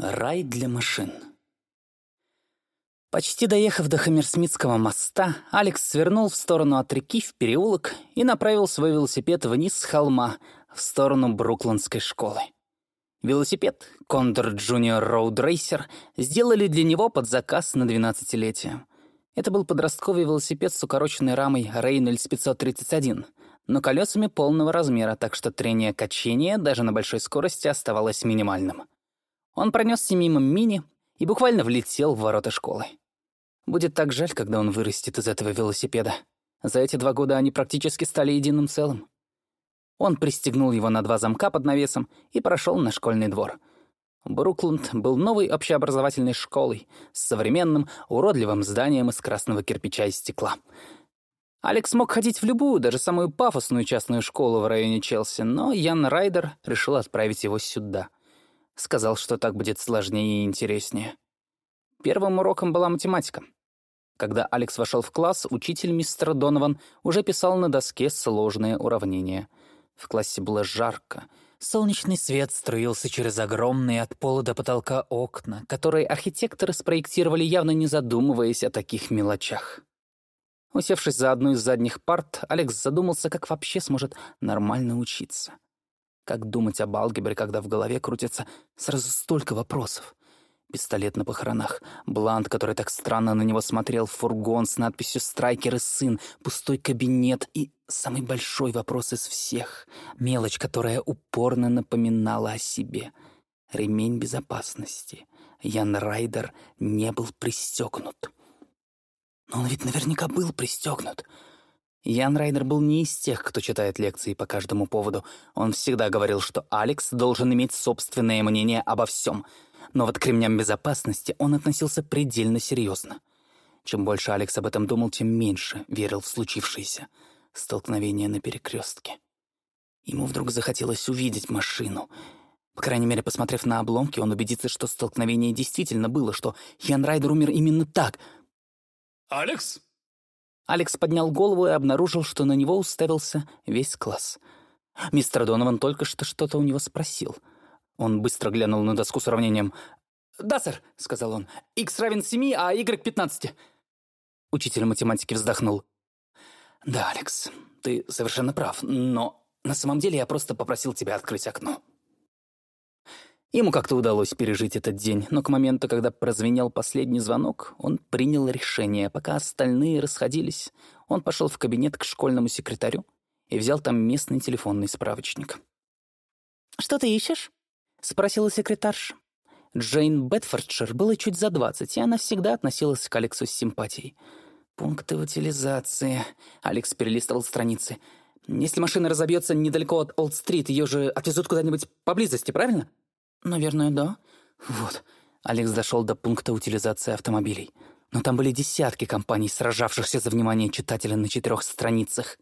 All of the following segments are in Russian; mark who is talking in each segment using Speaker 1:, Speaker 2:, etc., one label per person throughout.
Speaker 1: Рай для машин. Почти доехав до Хаммерсмитского моста, Алекс свернул в сторону от реки в переулок и направил свой велосипед вниз с холма в сторону Брукландской школы. Велосипед Кондор Junior Road Racer сделали для него под заказ на 12-летие. Это был подростковый велосипед с укороченной рамой Reynolds 531, но колесами полного размера, так что трение качения даже на большой скорости оставалось минимальным. Он пронесся мимо мини и буквально влетел в ворота школы. Будет так жаль, когда он вырастет из этого велосипеда. За эти два года они практически стали единым целым. Он пристегнул его на два замка под навесом и прошел на школьный двор. Брукланд был новой общеобразовательной школой с современным, уродливым зданием из красного кирпича и стекла. Алекс мог ходить в любую, даже самую пафосную частную школу в районе Челси, но Ян Райдер решил отправить его сюда — Сказал, что так будет сложнее и интереснее. Первым уроком была математика. Когда Алекс вошел в класс, учитель мистер Донован уже писал на доске сложные уравнения. В классе было жарко. Солнечный свет струился через огромные от пола до потолка окна, которые архитекторы спроектировали, явно не задумываясь о таких мелочах. Усевшись за одну из задних парт, Алекс задумался, как вообще сможет нормально учиться. Как думать об алгебре, когда в голове крутится сразу столько вопросов? Пистолет на похоронах, Блант, который так странно на него смотрел, фургон с надписью «Страйкер и сын», пустой кабинет и самый большой вопрос из всех — мелочь, которая упорно напоминала о себе. Ремень безопасности. Ян Райдер не был пристегнут. Но он ведь наверняка был пристегнут. Ян Райдер был не из тех, кто читает лекции по каждому поводу. Он всегда говорил, что Алекс должен иметь собственное мнение обо всем. Но вот к ремням безопасности он относился предельно серьезно. Чем больше Алекс об этом думал, тем меньше верил в случившееся. Столкновение на перекрестке. Ему вдруг захотелось увидеть машину. По крайней мере, посмотрев на обломки, он убедится, что столкновение действительно было, что Ян Райдер умер именно так.
Speaker 2: «Алекс?»
Speaker 1: Алекс поднял голову и обнаружил, что на него уставился весь класс. Мистер Донован только что что-то у него спросил. Он быстро глянул на доску с уравнением. «Да, сэр», — сказал он. «Х равен 7, а Y — 15». Учитель математики вздохнул. «Да, Алекс, ты совершенно прав, но на самом деле я просто попросил тебя открыть окно». Ему как-то удалось пережить этот день, но к моменту, когда прозвенел последний звонок, он принял решение. Пока остальные расходились, он пошел в кабинет к школьному секретарю и взял там местный телефонный справочник. «Что ты ищешь?» — спросила секретарша. Джейн Бетфордшир было чуть за двадцать, и она всегда относилась к Алексу с симпатией. «Пункты утилизации...» — Алекс перелистывал страницы. «Если машина разобьется недалеко от Олд-стрит, ее же отвезут куда-нибудь поблизости, правильно?» «Наверное, да». «Вот». Алекс дошел до пункта утилизации автомобилей. Но там были десятки компаний, сражавшихся за внимание читателя на четырех страницах.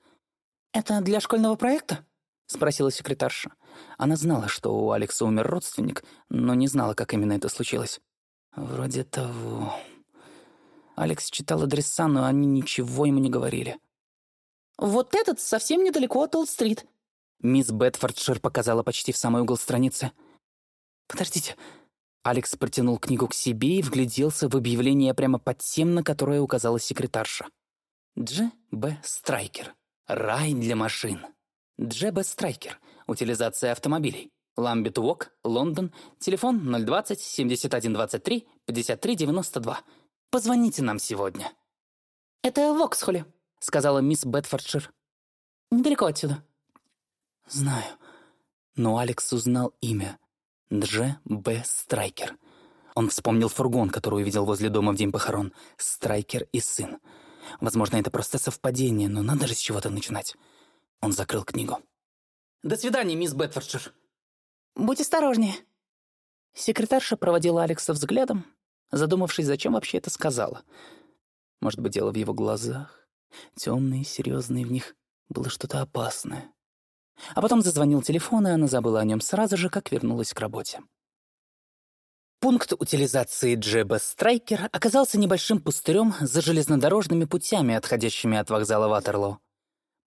Speaker 1: «Это для школьного проекта?» — спросила секретарша. Она знала, что у Алекса умер родственник, но не знала, как именно это случилось. «Вроде того...» Алекс читал адреса, но они ничего ему не говорили. «Вот этот совсем недалеко от Олд-стрит». Мисс Бетфордшир показала почти в самый угол страницы — «Подождите». Алекс протянул книгу к себе и вгляделся в объявление прямо под тем, на которое указала секретарша. Дж. Б. Страйкер. Рай для машин. Дж. Б. Страйкер. Утилизация автомобилей. Ламбит Уок, Лондон. Телефон 020 7123 5392. Позвоните нам сегодня. «Это в Оксхолле», — сказала мисс Бетфордшир. «Недалеко отсюда». «Знаю». Но Алекс узнал имя — Дж. Б. Страйкер. Он вспомнил фургон, который увидел возле дома в день похорон. Страйкер и сын. Возможно, это просто совпадение, но надо же с чего-то начинать. Он закрыл книгу. «До свидания, мисс Бетфордшир». «Будь осторожнее». Секретарша проводила Алекса взглядом, задумавшись, зачем вообще это сказала. Может быть, дело в его глазах. Темные, серьезные в них. Было что-то опасное. А потом зазвонил телефон, и она забыла о нем сразу же, как вернулась к работе. Пункт утилизации Джеба Страйкер оказался небольшим пустырем за железнодорожными путями, отходящими от вокзала Ватерлоо.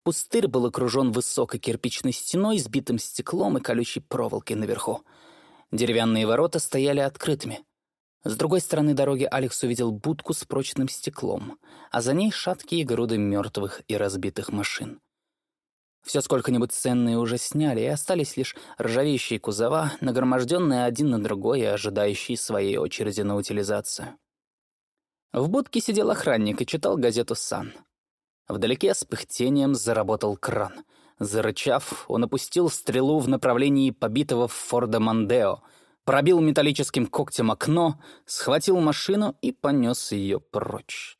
Speaker 1: Пустырь был окружен высокой кирпичной стеной с битым стеклом и колючей проволокой наверху. Деревянные ворота стояли открытыми. С другой стороны дороги Алекс увидел будку с прочным стеклом, а за ней шаткие груды мертвых и разбитых машин. Все сколько-нибудь ценные уже сняли, и остались лишь ржавеющие кузова, нагроможденные один на другой и ожидающие своей очереди на утилизацию. В будке сидел охранник и читал газету «Сан». Вдалеке с пыхтением заработал кран. Зарычав, он опустил стрелу в направлении побитого Форда Мандео, пробил металлическим когтем окно, схватил машину и понес ее прочь.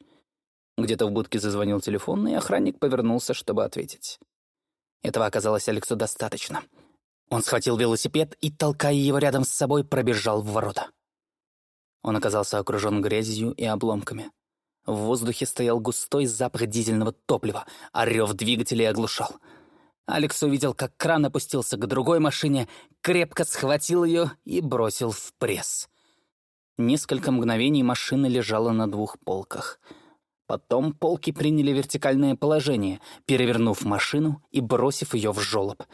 Speaker 1: Где-то в будке зазвонил телефон, и охранник повернулся, чтобы ответить. Этого оказалось Алексу достаточно. Он схватил велосипед и, толкая его рядом с собой, пробежал в ворота. Он оказался окружен грязью и обломками. В воздухе стоял густой запах дизельного топлива, а рев двигателей оглушал. Алекс увидел, как кран опустился к другой машине, крепко схватил ее и бросил в пресс. Несколько мгновений машина лежала на двух полках. Потом полки приняли вертикальное положение, перевернув машину и бросив ее в жолоб —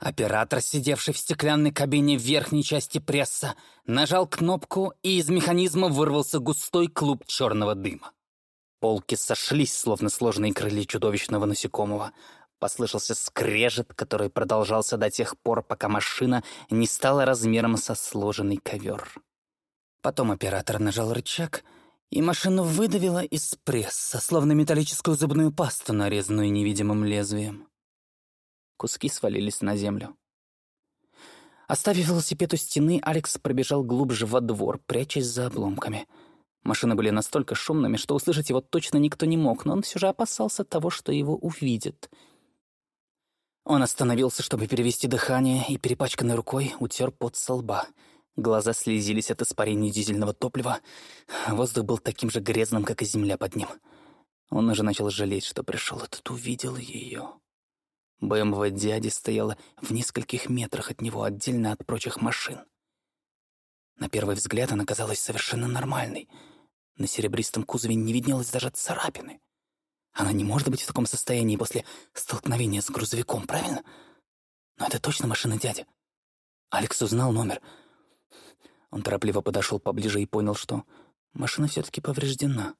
Speaker 1: Оператор, сидевший в стеклянной кабине в верхней части пресса, нажал кнопку, и из механизма вырвался густой клуб черного дыма. Полки сошлись, словно сложные крылья чудовищного насекомого. Послышался скрежет, который продолжался до тех пор, пока машина не стала размером со сложенный ковер. Потом оператор нажал рычаг, и машину выдавило из пресса, словно металлическую зубную пасту, нарезанную невидимым лезвием. Куски свалились на землю. Оставив велосипед у стены, Алекс пробежал глубже во двор, прячась за обломками. Машины были настолько шумными, что услышать его точно никто не мог, но он все же опасался того, что его увидят. Он остановился, чтобы перевести дыхание, и перепачканной рукой утер пот со лба. Глаза слезились от испарения дизельного топлива. Воздух был таким же грязным, как и земля под ним. Он уже начал жалеть, что пришел и тут увидел ее. БМВ дяди стояла в нескольких метрах от него, отдельно от прочих машин. На первый взгляд она казалась совершенно нормальной. На серебристом кузове не виднелось даже царапины. Она не может быть в таком состоянии после столкновения с грузовиком, правильно? Но это точно машина дяди. Алекс узнал номер. Он торопливо подошел поближе и понял, что машина все таки повреждена.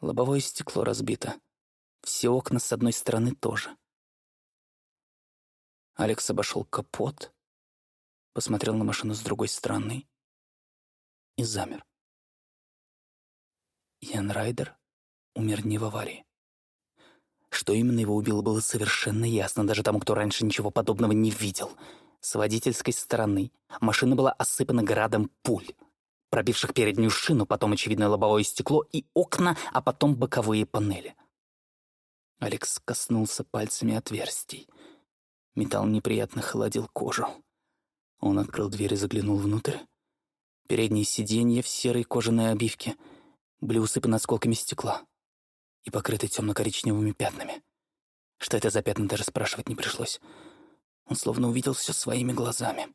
Speaker 1: Лобовое стекло разбито. Все окна с одной стороны тоже. Алекс обошел капот, посмотрел на машину с другой стороны и замер. Ян Райдер умер не в аварии. Что именно его убило, было совершенно ясно даже тому, кто раньше ничего подобного не видел. С водительской стороны машина была осыпана градом пуль, пробивших переднюю шину, потом, очевидно, лобовое стекло и окна, а потом боковые панели. Алекс коснулся пальцами отверстий. Металл неприятно холодил кожу. Он открыл дверь и заглянул внутрь. Передние сиденья в серой кожаной обивке были усыпаны осколками стекла и покрыты темно-коричневыми пятнами. Что это за пятна, даже спрашивать не пришлось. Он словно увидел все своими глазами.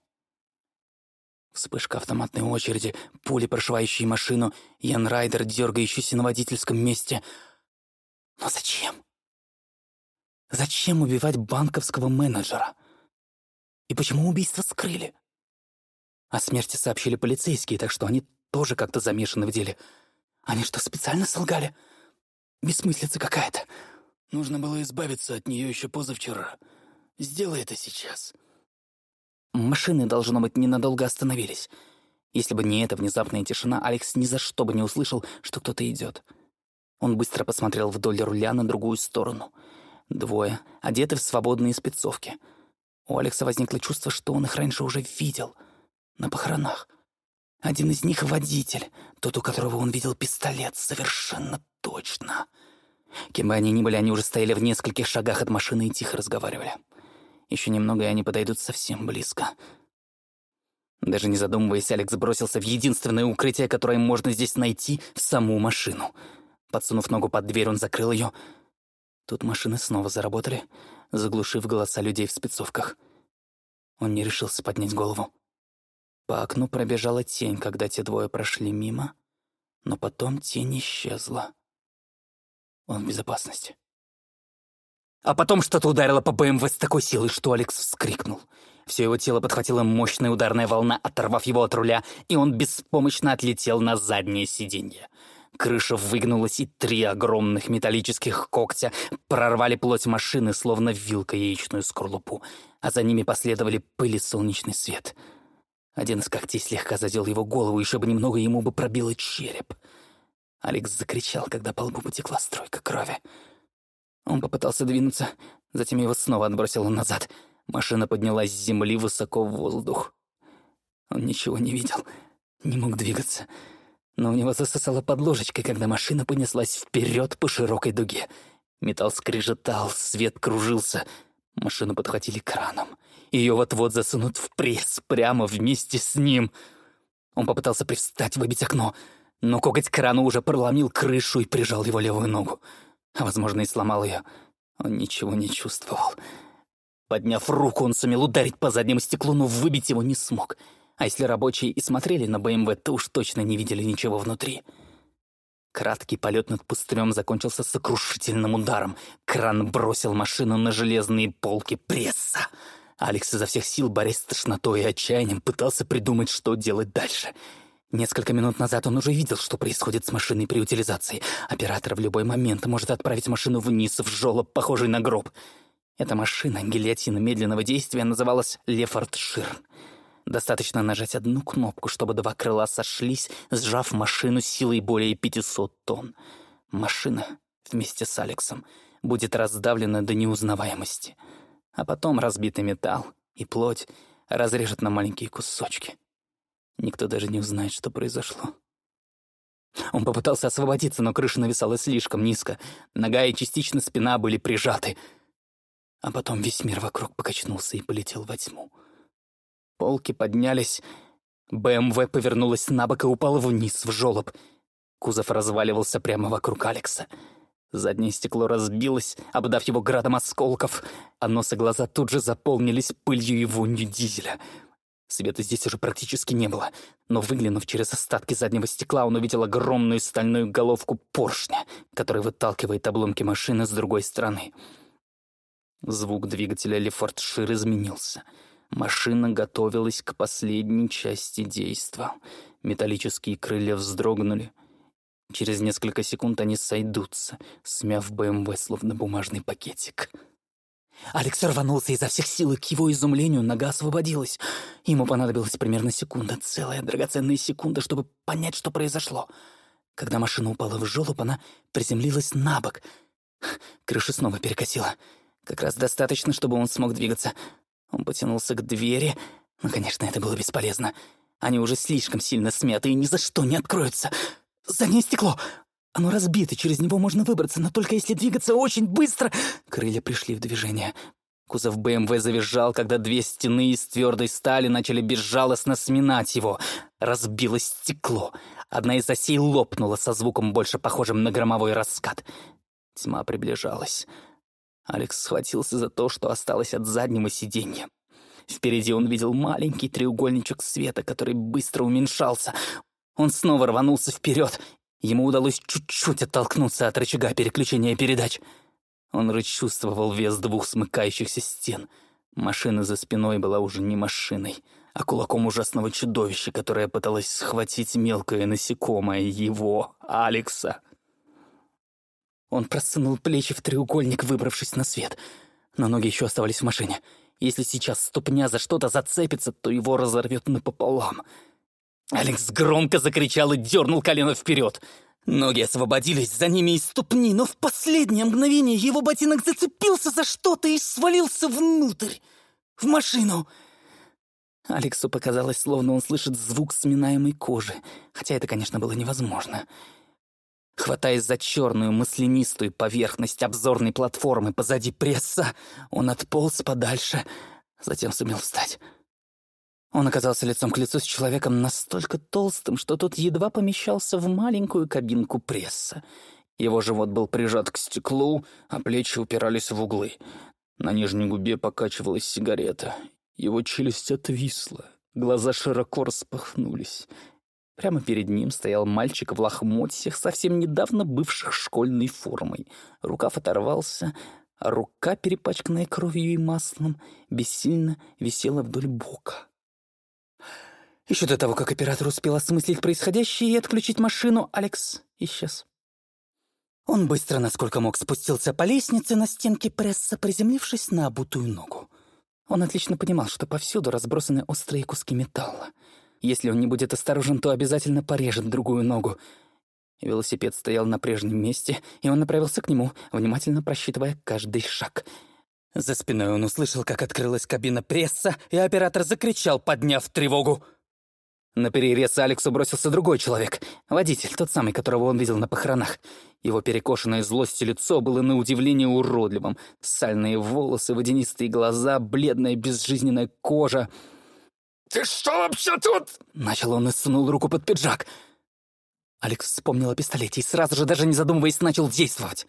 Speaker 1: Вспышка автоматной очереди, пули, прошивающие машину, Ян Райдер, дергающийся на водительском месте. Но зачем? Зачем убивать банковского менеджера? И почему убийство скрыли? О смерти сообщили полицейские, так что они тоже как-то замешаны в деле. Они что, специально солгали? Бессмыслица какая-то.
Speaker 2: Нужно было избавиться от нее еще позавчера. Сделай это сейчас.
Speaker 1: Машины, должно быть, ненадолго остановились. Если бы не эта внезапная тишина, Алекс ни за что бы не услышал, что кто-то идет. Он быстро посмотрел вдоль руля на другую сторону — Двое, одеты в свободные спецовки. У Алекса возникло чувство, что он их раньше уже видел. На похоронах. Один из них — водитель, тот, у которого он видел пистолет, совершенно точно. Кем бы они ни были, они уже стояли в нескольких шагах от машины и тихо разговаривали. Еще немного, и они подойдут совсем близко. Даже не задумываясь, Алекс бросился в единственное укрытие, которое можно здесь найти, в саму машину. Подсунув ногу под дверь, он закрыл ее — Тут машины снова заработали, заглушив голоса людей в спецовках. Он не решился поднять голову. По окну пробежала тень, когда те двое прошли мимо, но потом тень исчезла. Он в безопасности. А потом что-то ударило по БМВ с такой силой, что Алекс вскрикнул. Все его тело подхватила мощная ударная волна, оторвав его от руля, и он беспомощно отлетел на заднее сиденье. Крыша выгнулась, и три огромных металлических когтя прорвали плоть машины, словно вилка яичную скорлупу, а за ними последовали пыль и солнечный свет. Один из когтей слегка задел его голову, еще бы немного ему бы пробило череп. Алекс закричал, когда по лбу потекла стройка крови. Он попытался двинуться, затем его снова отбросило назад. Машина поднялась с земли высоко в воздух. Он ничего не видел, не мог двигаться — но у него засосало под ложечкой, когда машина понеслась вперед по широкой дуге. Металл скрежетал, свет кружился. Машину подхватили краном. Ее вот-вот засунут в пресс прямо вместе с ним. Он попытался привстать, выбить окно, но коготь крана уже проломил крышу и прижал его левую ногу. А, возможно, и сломал ее. Он ничего не чувствовал. Подняв руку, он сумел ударить по заднему стеклу, но выбить его не смог — а если рабочие и смотрели на БМВ, то уж точно не видели ничего внутри. Краткий полет над пустырем закончился сокрушительным ударом. Кран бросил машину на железные полки пресса. Алекс изо всех сил, борясь с тошнотой и отчаянием, пытался придумать, что делать дальше. Несколько минут назад он уже видел, что происходит с машиной при утилизации. Оператор в любой момент может отправить машину вниз в жёлоб, похожий на гроб. Эта машина, гильотина медленного действия, называлась «Лефорт Ширн». Достаточно нажать одну кнопку, чтобы два крыла сошлись, сжав машину силой более 500 тонн. Машина вместе с Алексом будет раздавлена до неузнаваемости. А потом разбитый металл и плоть разрежет на маленькие кусочки. Никто даже не узнает, что произошло. Он попытался освободиться, но крыша нависала слишком низко. Нога и частично спина были прижаты. А потом весь мир вокруг покачнулся и полетел во тьму. Полки поднялись. БМВ повернулась на бок и упала вниз, в жёлоб. Кузов разваливался прямо вокруг Алекса. Заднее стекло разбилось, обдав его градом осколков, а нос и глаза тут же заполнились пылью и вонью дизеля. Света здесь уже практически не было, но выглянув через остатки заднего стекла, он увидел огромную стальную головку поршня, который выталкивает обломки машины с другой стороны. Звук двигателя Лефортшир изменился — Машина готовилась к последней части действа. Металлические крылья вздрогнули. Через несколько секунд они сойдутся, смяв БМВ словно бумажный пакетик. Алекс рванулся изо всех сил, и к его изумлению нога освободилась. Ему понадобилась примерно секунда, целая драгоценная секунда, чтобы понять, что произошло. Когда машина упала в жёлоб, она приземлилась на бок. Крыша снова перекосила. Как раз достаточно, чтобы он смог двигаться — он потянулся к двери, но, конечно, это было бесполезно. Они уже слишком сильно смяты и ни за что не откроются. Заднее стекло! Оно разбито, через него можно выбраться, но только если двигаться очень быстро. Крылья пришли в движение. Кузов БМВ завизжал, когда две стены из твердой стали начали безжалостно сминать его. Разбилось стекло. Одна из осей лопнула со звуком, больше похожим на громовой раскат. Тьма приближалась. Алекс схватился за то, что осталось от заднего сиденья. Впереди он видел маленький треугольничек света, который быстро уменьшался. Он снова рванулся вперед. Ему удалось чуть-чуть оттолкнуться от рычага переключения передач. Он расчувствовал вес двух смыкающихся стен. Машина за спиной была уже не машиной, а кулаком ужасного чудовища, которое пыталось схватить мелкое насекомое его, Алекса. Он просунул плечи в треугольник, выбравшись на свет. Но ноги еще оставались в машине. Если сейчас ступня за что-то зацепится, то его разорвет напополам. Алекс громко закричал и дернул колено вперед. Ноги освободились, за ними и ступни, но в последнее мгновение его ботинок зацепился за что-то и свалился внутрь, в машину. Алексу показалось, словно он слышит звук сминаемой кожи, хотя это, конечно, было невозможно. Хватаясь за черную маслянистую поверхность обзорной платформы позади пресса, он отполз подальше, затем сумел встать. Он оказался лицом к лицу с человеком настолько толстым, что тот едва помещался в маленькую кабинку пресса. Его живот был прижат к стеклу, а плечи упирались в углы. На нижней губе покачивалась сигарета. Его челюсть отвисла, глаза широко распахнулись. Прямо перед ним стоял мальчик в лохмотьях, совсем недавно бывших школьной формой. Рукав оторвался, а рука, перепачканная кровью и маслом, бессильно висела вдоль бока. Еще до того, как оператор успел осмыслить происходящее и отключить машину, Алекс исчез. Он быстро, насколько мог, спустился по лестнице на стенке пресса, приземлившись на обутую ногу. Он отлично понимал, что повсюду разбросаны острые куски металла. Если он не будет осторожен, то обязательно порежет другую ногу. Велосипед стоял на прежнем месте, и он направился к нему, внимательно просчитывая каждый шаг. За спиной он услышал, как открылась кабина пресса, и оператор закричал, подняв тревогу. На перерез Алексу бросился другой человек. Водитель, тот самый, которого он видел на похоронах. Его перекошенное злостью лицо было на удивление уродливым. Сальные волосы, водянистые глаза, бледная безжизненная кожа. «Ты что вообще тут?» Начал он и сунул руку под пиджак. Алекс вспомнил о пистолете и сразу же, даже не задумываясь, начал действовать.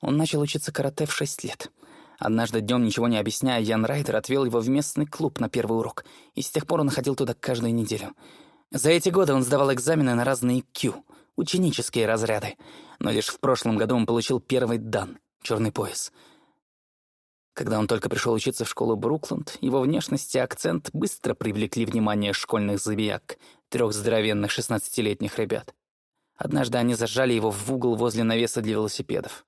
Speaker 1: Он начал учиться карате в шесть лет. Однажды днем, ничего не объясняя, Ян Райдер отвел его в местный клуб на первый урок, и с тех пор он ходил туда каждую неделю. За эти годы он сдавал экзамены на разные Q, ученические разряды, но лишь в прошлом году он получил первый дан, черный пояс. Когда он только пришел учиться в школу Брукленд, его внешность и акцент быстро привлекли внимание школьных забияк, трех здоровенных шестнадцатилетних ребят. Однажды они зажали его в угол возле навеса для велосипедов.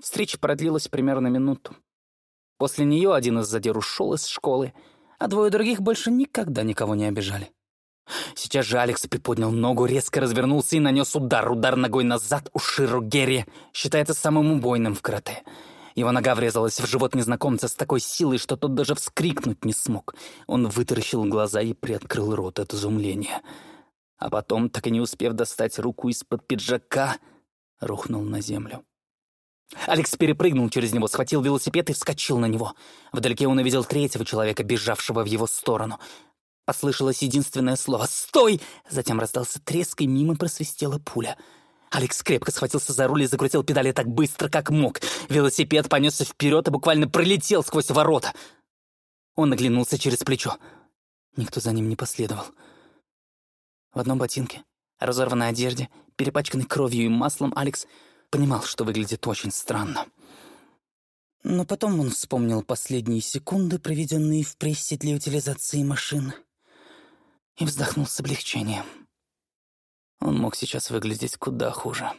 Speaker 1: Встреча продлилась примерно минуту. После нее один из задир ушел из школы, а двое других больше никогда никого не обижали. Сейчас же Алекс приподнял ногу, резко развернулся и нанес удар. Удар ногой назад у Ширу Герри считается самым убойным в карате. Его нога врезалась в живот незнакомца с такой силой, что тот даже вскрикнуть не смог. Он вытаращил глаза и приоткрыл рот от изумления. А потом, так и не успев достать руку из-под пиджака, рухнул на землю. Алекс перепрыгнул через него, схватил велосипед и вскочил на него. Вдалеке он увидел третьего человека, бежавшего в его сторону. Послышалось единственное слово «Стой!» Затем раздался треск, и мимо просвистела пуля. Алекс крепко схватился за руль и закрутил педали так быстро, как мог. Велосипед понесся вперед и буквально пролетел сквозь ворота. Он оглянулся через плечо. Никто за ним не последовал. В одном ботинке, разорванной одежде, перепачканной кровью и маслом, Алекс понимал, что выглядит очень странно. Но потом он вспомнил последние секунды, проведенные в прессе для утилизации машин, и вздохнул с облегчением. Он мог сейчас выглядеть куда хуже.